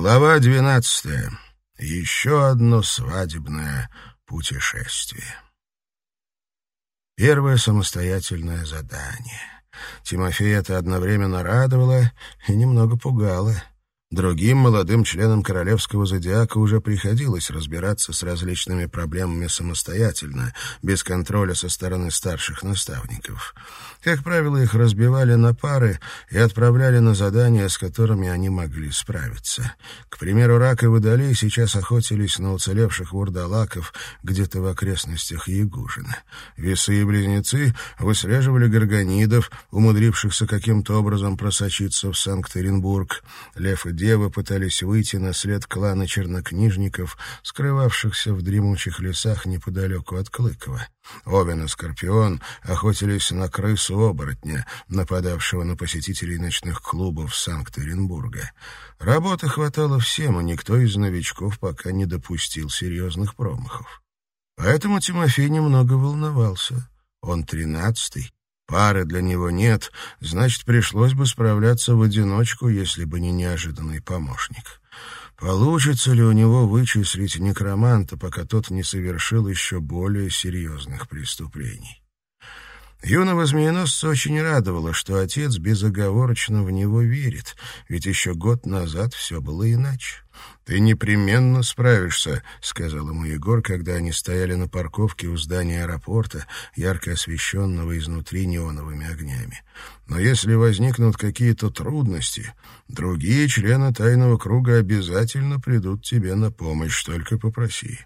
Глава двенадцатая. Еще одно свадебное путешествие. Первое самостоятельное задание. Тимофей это одновременно радовало и немного пугало. Другим молодым членам королевского зодиака уже приходилось разбираться с различными проблемами самостоятельно, без контроля со стороны старших наставников. Как правило, их разбивали на пары и отправляли на задания, с которыми они могли справиться. К примеру, Рак и Водолей сейчас охотились на уцелевших вурдалаков где-то в окрестностях Ягужина. Весы и Близнецы выслеживали горгонидов, умудрившихся каким-то образом просочиться в Санкт-Петербург. Лев и девы пытались выйти на след клана чернокнижников, скрывавшихся в дремучих лесах неподалеку от Клыкова. Овен и Скорпион охотились на крысу-оборотня, нападавшего на посетителей ночных клубов Санкт-Петербурга. Работы хватало всем, и никто из новичков пока не допустил серьезных промахов. Поэтому Тимофей немного волновался. Он тринадцатый, Пары для него нет, значит, пришлось бы справляться в одиночку, если бы не неожиданный помощник. Получится ли у него вычислить некроманта, пока тот не совершил еще более серьезных преступлений? Юного змееносца очень радовало, что отец безоговорочно в него верит, ведь еще год назад все было иначе. «Ты непременно справишься», — сказал ему Егор, когда они стояли на парковке у здания аэропорта, ярко освещенного изнутри неоновыми огнями. «Но если возникнут какие-то трудности, другие члены тайного круга обязательно придут тебе на помощь, только попроси.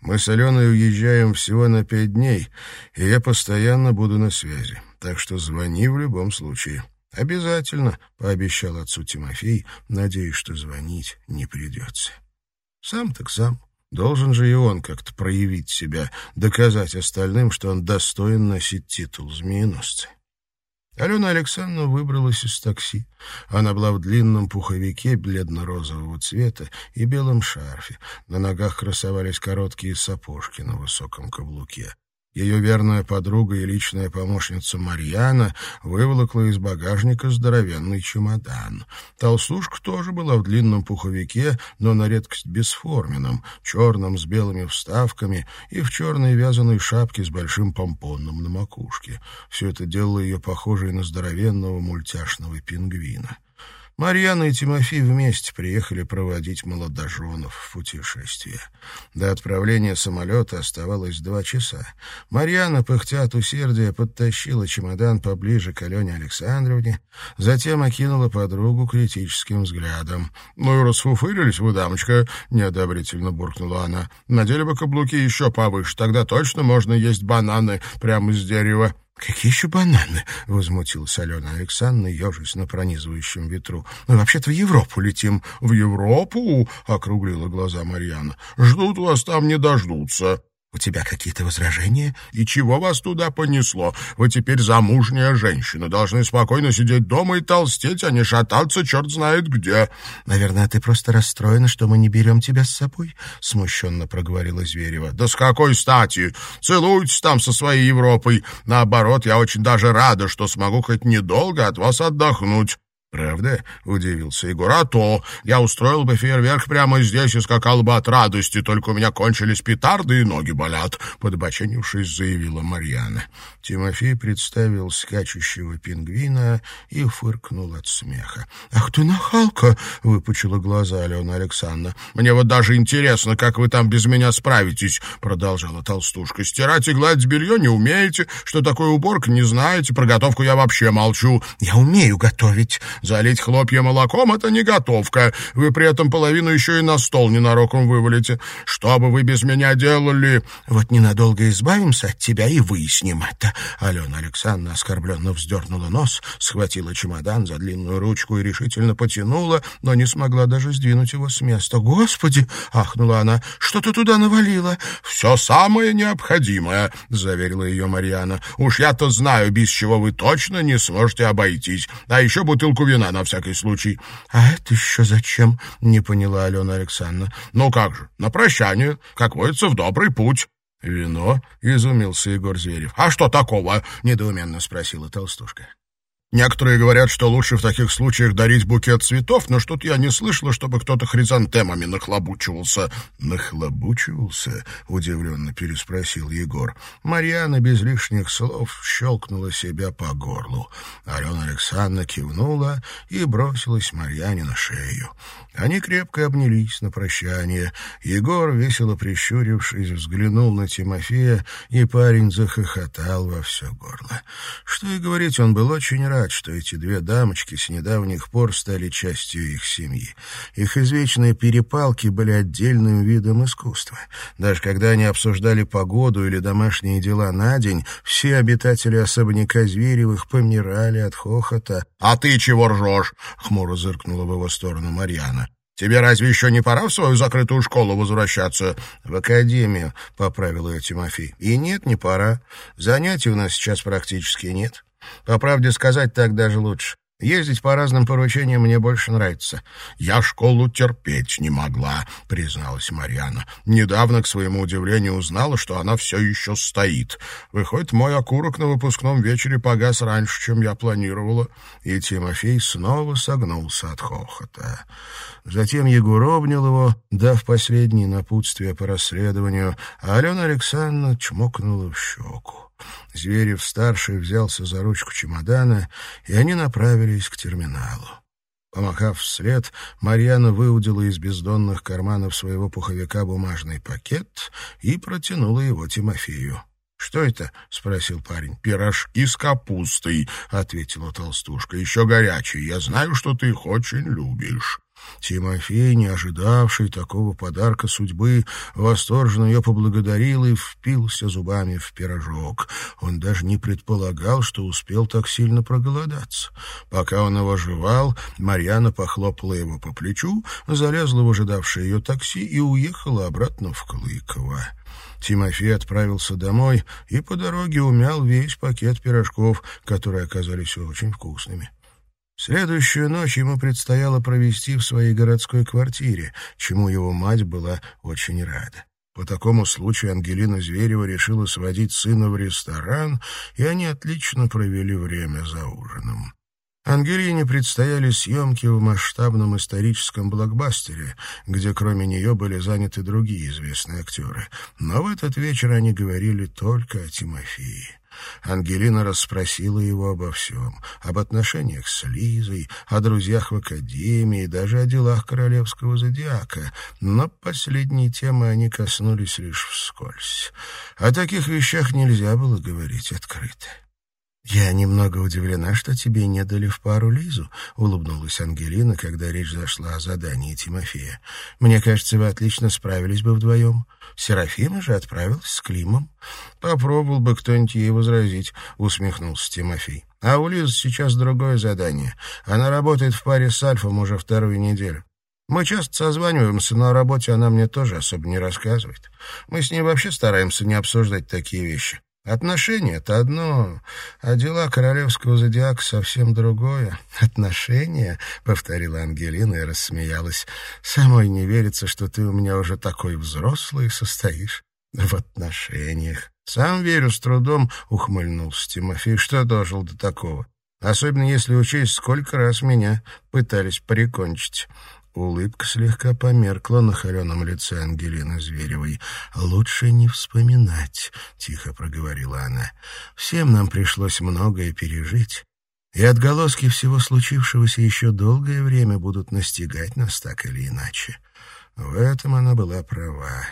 Мы с Аленой уезжаем всего на пять дней, и я постоянно буду на связи, так что звони в любом случае». «Обязательно», — пообещал отцу Тимофей, надеясь, что звонить не придется. Сам так сам. Должен же и он как-то проявить себя, доказать остальным, что он достоин носить титул змееносца. Алена Александровна выбралась из такси. Она была в длинном пуховике бледно-розового цвета и белом шарфе. На ногах красовались короткие сапожки на высоком каблуке. Ее верная подруга и личная помощница Марьяна выволокла из багажника здоровенный чемодан. Толстушка тоже была в длинном пуховике, но на редкость бесформенном, черном с белыми вставками и в черной вязаной шапке с большим помпоном на макушке. Все это делало ее похожей на здоровенного мультяшного пингвина. Марьяна и Тимофей вместе приехали проводить молодоженов в путешествие. До отправления самолета оставалось два часа. Марьяна, пыхтя от усердия, подтащила чемодан поближе к Алене Александровне, затем окинула подругу критическим взглядом. «Ну и расфуфырились вы, дамочка!» — неодобрительно буркнула она. «Надели бы каблуки еще повыше, тогда точно можно есть бананы прямо из дерева». «Какие еще бананы?» — возмутилась Алена Александровна, ежась на пронизывающем ветру. «Мы вообще-то в Европу летим». «В Европу?» — округлила глаза Марьяна. «Ждут вас там, не дождутся». «У тебя какие-то возражения?» «И чего вас туда понесло? Вы теперь замужняя женщина, должны спокойно сидеть дома и толстеть, а не шататься черт знает где». «Наверное, ты просто расстроена, что мы не берем тебя с собой?» — смущенно проговорила Зверева. «Да с какой стати? Целуйтесь там со своей Европой. Наоборот, я очень даже рада, что смогу хоть недолго от вас отдохнуть». «Правда?» — удивился Егор. «А то! Я устроил бы фейерверк прямо здесь и скакал бы от радости, только у меня кончились петарды и ноги болят», — подбоченившись, заявила Марьяна. Тимофей представил скачущего пингвина и фыркнул от смеха. «Ах ты нахалка!» — выпучила глаза Алена Александровна. «Мне вот даже интересно, как вы там без меня справитесь», — продолжала толстушка. «Стирать и гладить белье не умеете, что такое уборка не знаете, про готовку я вообще молчу». «Я умею готовить», Залить хлопья молоком — это не готовка. Вы при этом половину еще и на стол ненароком вывалите. Что бы вы без меня делали? Вот ненадолго избавимся от тебя и выясним это. Алена Александровна оскорбленно вздернула нос, схватила чемодан за длинную ручку и решительно потянула, но не смогла даже сдвинуть его с места. «Господи!» — ахнула она. «Что ты туда навалила?» «Все самое необходимое», — заверила ее Марьяна. «Уж я-то знаю, без чего вы точно не сможете обойтись. А еще бутылку вина на всякий случай. — А это еще зачем? — не поняла Алена Александровна. — Ну как же, на прощание, как водится, в добрый путь. — Вино? — изумился Егор Зверев. — А что такого? — недоуменно спросила толстушка. Некоторые говорят, что лучше в таких случаях дарить букет цветов, но что-то я не слышала, чтобы кто-то хризантемами нахлобучивался. «Нахлобучивался?» — удивленно переспросил Егор. Марьяна без лишних слов щелкнула себя по горлу. Алена Александровна кивнула и бросилась Марьяне на шею. Они крепко обнялись на прощание. Егор, весело прищурившись, взглянул на Тимофея, и парень захохотал во все горло. Что и говорить, он был очень рад, что эти две дамочки с недавних пор стали частью их семьи. Их извечные перепалки были отдельным видом искусства. Даже когда они обсуждали погоду или домашние дела на день, все обитатели особняка Зверевых помирали от хохота. «А ты чего ржешь?» — хмуро зыркнула в его сторону Марьяна. Тебе разве еще не пора в свою закрытую школу возвращаться? В академию, — поправил ее Тимофей. И нет, не пора. Занятий у нас сейчас практически нет. По правде сказать, так даже лучше. Ездить по разным поручениям мне больше нравится. Я школу терпеть не могла, призналась Марьяна. Недавно, к своему удивлению, узнала, что она все еще стоит. Выходит, мой окурок на выпускном вечере погас раньше, чем я планировала. И Тимофей снова согнулся от хохота. Затем Егор обнял его, дав последнее напутствие по расследованию, а Алена Александровна чмокнула в щеку. Зверев-старший взялся за ручку чемодана, и они направились к терминалу. Помахав вслед, Марьяна выудила из бездонных карманов своего пуховика бумажный пакет и протянула его Тимофею. «Что это?» — спросил парень. «Пирожки с капустой», — ответила толстушка. «Еще горячие. Я знаю, что ты их очень любишь». Тимофей, не ожидавший такого подарка судьбы, восторженно ее поблагодарил и впился зубами в пирожок. Он даже не предполагал, что успел так сильно проголодаться. Пока он его жевал, Марьяна похлопала его по плечу, залезла в ожидавшее ее такси и уехала обратно в Клыково. Тимофей отправился домой и по дороге умял весь пакет пирожков, которые оказались очень вкусными. Следующую ночь ему предстояло провести в своей городской квартире, чему его мать была очень рада. По такому случаю Ангелина Зверева решила сводить сына в ресторан, и они отлично провели время за ужином. Ангелине предстояли съемки в масштабном историческом блокбастере, где кроме нее были заняты другие известные актеры. Но в этот вечер они говорили только о Тимофее. Ангелина расспросила его обо всем, об отношениях с Лизой, о друзьях в академии, даже о делах королевского зодиака, но последние темы они коснулись лишь вскользь. О таких вещах нельзя было говорить открыто. «Я немного удивлена, что тебе не дали в пару Лизу», — улыбнулась Ангелина, когда речь зашла о задании Тимофея. «Мне кажется, вы отлично справились бы вдвоем. Серафима же отправилась с Климом». «Попробовал бы кто-нибудь ей возразить», — усмехнулся Тимофей. «А у Лизы сейчас другое задание. Она работает в паре с Альфом уже вторую неделю. Мы часто созваниваемся, но о работе она мне тоже особо не рассказывает. Мы с ней вообще стараемся не обсуждать такие вещи. Отношения — это одно, а дела королевского зодиака совсем другое. Отношения, — повторила Ангелина и рассмеялась, — самой не верится, что ты у меня уже такой взрослый состоишь в отношениях. Сам верю с трудом, — ухмыльнулся Тимофей, — что дожил до такого. Особенно если учесть, сколько раз меня пытались прикончить. Улыбка слегка померкла на холеном лице Ангелины Зверевой. «Лучше не вспоминать», — тихо проговорила она. «Всем нам пришлось многое пережить, и отголоски всего случившегося еще долгое время будут настигать нас так или иначе. В этом она была права.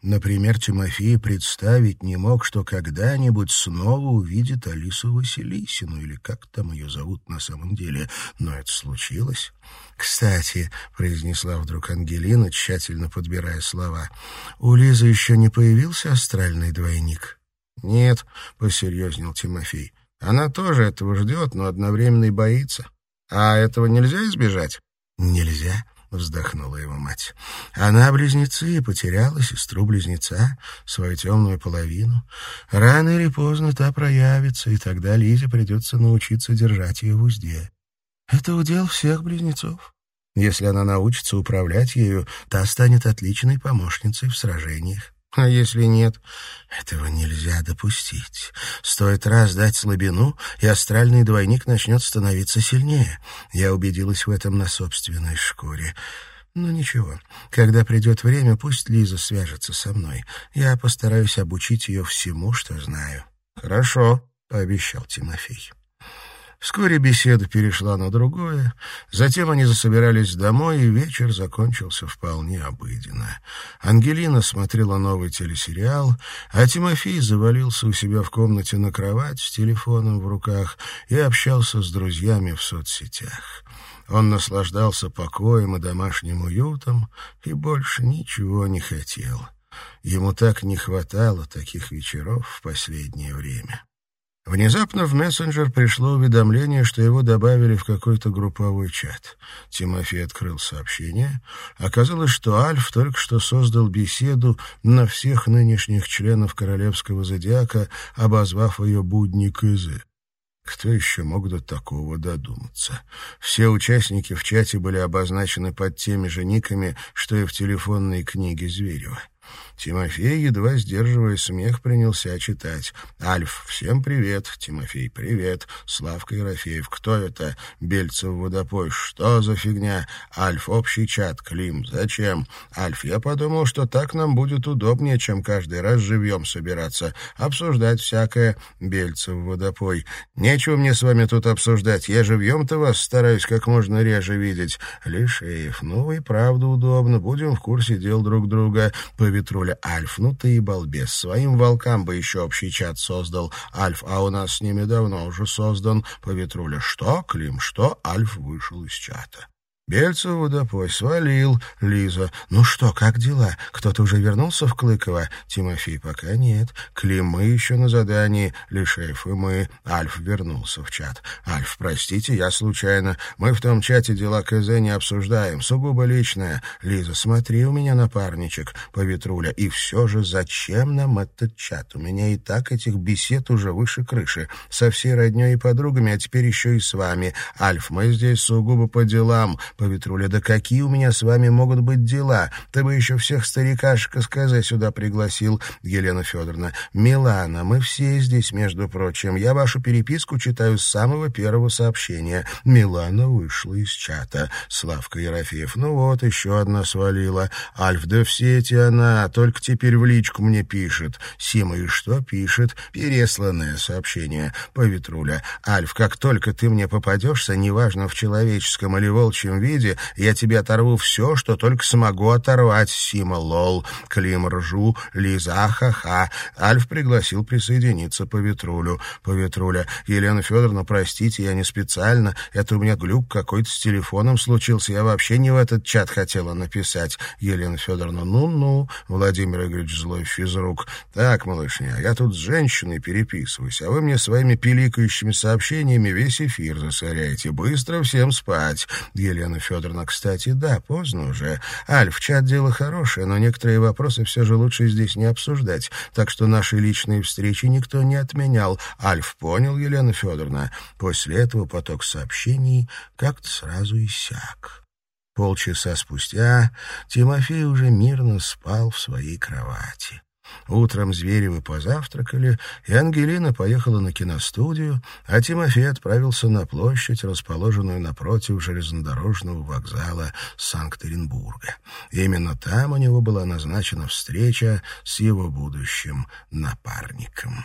Например, Тимофей представить не мог, что когда-нибудь снова увидит Алису Василисину, или как там ее зовут на самом деле, но это случилось. «Кстати», — произнесла вдруг Ангелина, тщательно подбирая слова, — «у Лизы еще не появился астральный двойник?» «Нет», — посерьезнел Тимофей, — «она тоже этого ждет, но одновременно и боится. А этого нельзя избежать?» «Нельзя», — вздохнула его мать. «Она близнецы, потеряла сестру-близнеца, свою темную половину. Рано или поздно та проявится, и тогда Лизе придется научиться держать ее в узде. Это удел всех близнецов. Если она научится управлять ею, та станет отличной помощницей в сражениях. А если нет? Этого нельзя допустить. Стоит раз дать слабину, и астральный двойник начнет становиться сильнее. Я убедилась в этом на собственной шкуре. Ну ничего, когда придет время, пусть Лиза свяжется со мной. Я постараюсь обучить ее всему, что знаю. Хорошо, пообещал Тимофей. Вскоре беседа перешла на другое, затем они засобирались домой, и вечер закончился вполне обыденно. Ангелина смотрела новый телесериал, а Тимофей завалился у себя в комнате на кровать с телефоном в руках и общался с друзьями в соцсетях. Он наслаждался покоем и домашним уютом и больше ничего не хотел. Ему так не хватало таких вечеров в последнее время. Внезапно в мессенджер пришло уведомление, что его добавили в какой-то групповой чат. Тимофей открыл сообщение. Оказалось, что Альф только что создал беседу на всех нынешних членов королевского зодиака, обозвав ее «Будни Кызы». Кто еще мог до такого додуматься? Все участники в чате были обозначены под теми же никами, что и в телефонной книге Зверева. Тимофей, едва сдерживая смех, принялся читать. «Альф, всем привет. Тимофей, привет. Славка Ерофеев, кто это? Бельцев водопой, что за фигня? Альф, общий чат, Клим, зачем? Альф, я подумал, что так нам будет удобнее, чем каждый раз живьем собираться, обсуждать всякое. Бельцев водопой. Нечего мне с вами тут обсуждать, я живьем-то вас стараюсь как можно реже видеть. Лишеев, ну и правда удобно, будем в курсе дел друг друга. Ветруля Альф, ну ты и балбес. Своим волкам бы еще общий чат создал. Альф, а у нас с ними давно уже создан. По ветруля что? Клим, что? Альф вышел из чата. Бельцев водопой свалил. Лиза. Ну что, как дела? Кто-то уже вернулся в Клыково? Тимофей пока нет. Клим, мы еще на задании. Лишеев и мы. Альф вернулся в чат. Альф, простите, я случайно. Мы в том чате дела КЗ не обсуждаем. Сугубо личное. Лиза, смотри у меня напарничек. По ветруля. И все же зачем нам этот чат? У меня и так этих бесед уже выше крыши. Со всей родней и подругами, а теперь еще и с вами. Альф, мы здесь сугубо по делам по ветруля. «Да какие у меня с вами могут быть дела? Ты бы еще всех старикашек сказать сюда пригласил, Елена Федоровна. Милана, мы все здесь, между прочим. Я вашу переписку читаю с самого первого сообщения. Милана вышла из чата. Славка Ерофеев. Ну вот, еще одна свалила. Альф, да все эти она, только теперь в личку мне пишет. Сима, и что пишет? Пересланное сообщение. По ветруля. Альф, как только ты мне попадешься, неважно в человеческом или волчьем виде, я тебе оторву все, что только смогу оторвать, Сима лол, Клим ржу, Лиза ха-ха. Альф пригласил присоединиться по ветрулю. По ветруля. Елена Федоровна, простите, я не специально. Это у меня глюк какой-то с телефоном случился. Я вообще не в этот чат хотела написать. Елена Федоровна, ну-ну. Владимир Игоревич злой физрук. Так, малышня, я тут с женщиной переписываюсь, а вы мне своими пиликающими сообщениями весь эфир засоряете. Быстро всем спать. Елена Елена Федоровна, кстати, да, поздно уже. Альф, чат дело хорошее, но некоторые вопросы все же лучше здесь не обсуждать, так что наши личные встречи никто не отменял. Альф понял, Елена Федоровна. После этого поток сообщений как-то сразу иссяк. Полчаса спустя Тимофей уже мирно спал в своей кровати. Утром Зверевы позавтракали, и Ангелина поехала на киностудию, а Тимофей отправился на площадь, расположенную напротив железнодорожного вокзала Санкт-Петербурга. Именно там у него была назначена встреча с его будущим напарником.